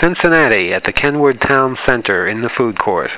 Cincinnati at the Kenwood Town Center in the food court.